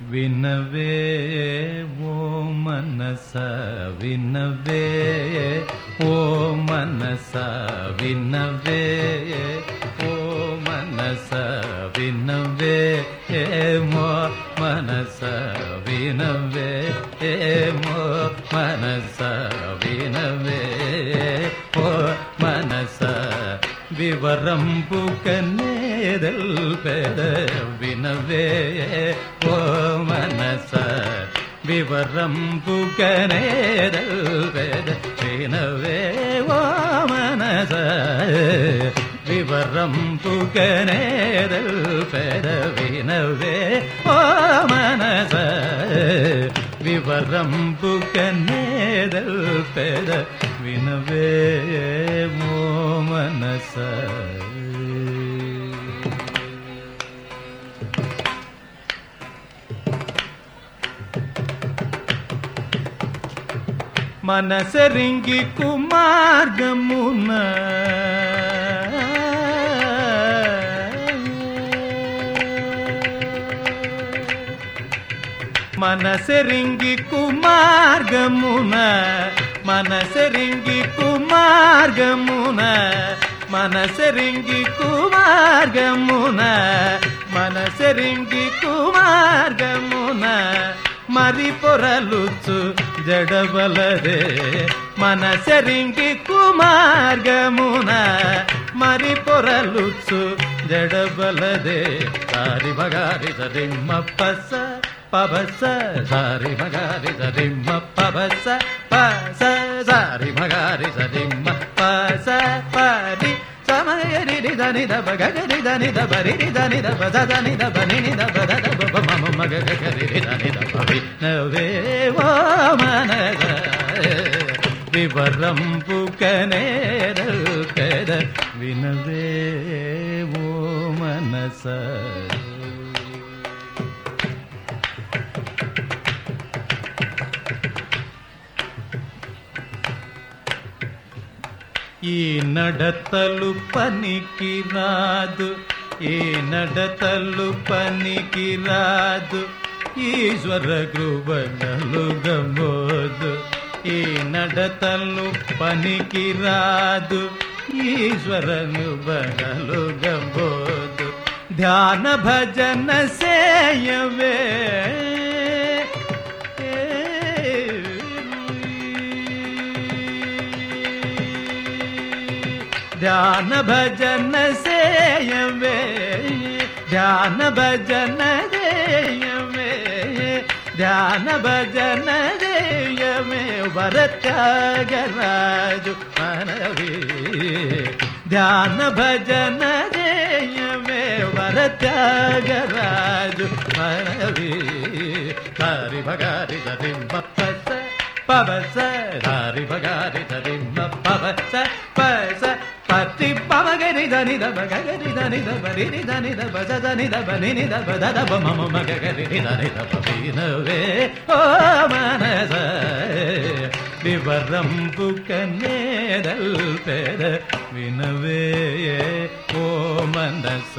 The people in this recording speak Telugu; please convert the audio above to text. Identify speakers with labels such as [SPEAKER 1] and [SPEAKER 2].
[SPEAKER 1] వినవే ఓ మనస వినవే ఓ మనస వినవే ఓ మనస వినవే ఏమో మనస వినవే ఏమో మనస వినవే ఓ మనస వివరంబు కన్నేదల్ పెద వినవే ఓ మనస వివరంబు కనేదల్ పెద వినవే ఓ మనస వివరంబు కనేదల్ పెద వినవే ఓ మనస వివరంబు కనేదల్ పెద మనసరింగి కుమార్గమున. మనసరింగి కుమార్గమున మనసరింగి కుమార్గమున మనసరింగి కుమార్గమున మనసరింగి కుమార్గమున. మరి పొరలుచు మన మనసరింగి కుమార్గమున మరి పొరలుచు జడబలదే సారి బగారి సదిమ్మ పస పబస సారి మగారి సరిమ్మ పబస పస సారి మగారి సరి దని దబ గగరి దని దబ రి దని దబ దని దబ ని దబ దబ మమ మగ గగరి దని దబ వి నవే ఓ మనగ వివరం పుకనేరల్ పెద వినవే ఓ మనస ఈ నడతలు పనికి రాదు ఈ నడతలు పనికి రాదు ఈశ్వర కృపణలు గమోదు ఈ నడతలు పనికి రాదు ఈశ్వరను కృపణలు గమోదు. ధ్యాన భజన సేయవే ధ్యాన భజన సేయవే ధ్యాన భజన దేయవే ధ్యాన భజన దేయమే వరత్యాగరాజు మనవి ధ్యాన భజన దేయమే వరత్యాగరాజు మనవి హరి భగారి దింప పవస హరి భగారి దింప పవస పవగరి దని దబ గగరి దని దబ రి దని దబ దని దబ ని దబ దబ మమ మగ గరి దని దబ వినవే ఓ మనస వివరం పుకనేదల్ పెద వినవే ఓ మనస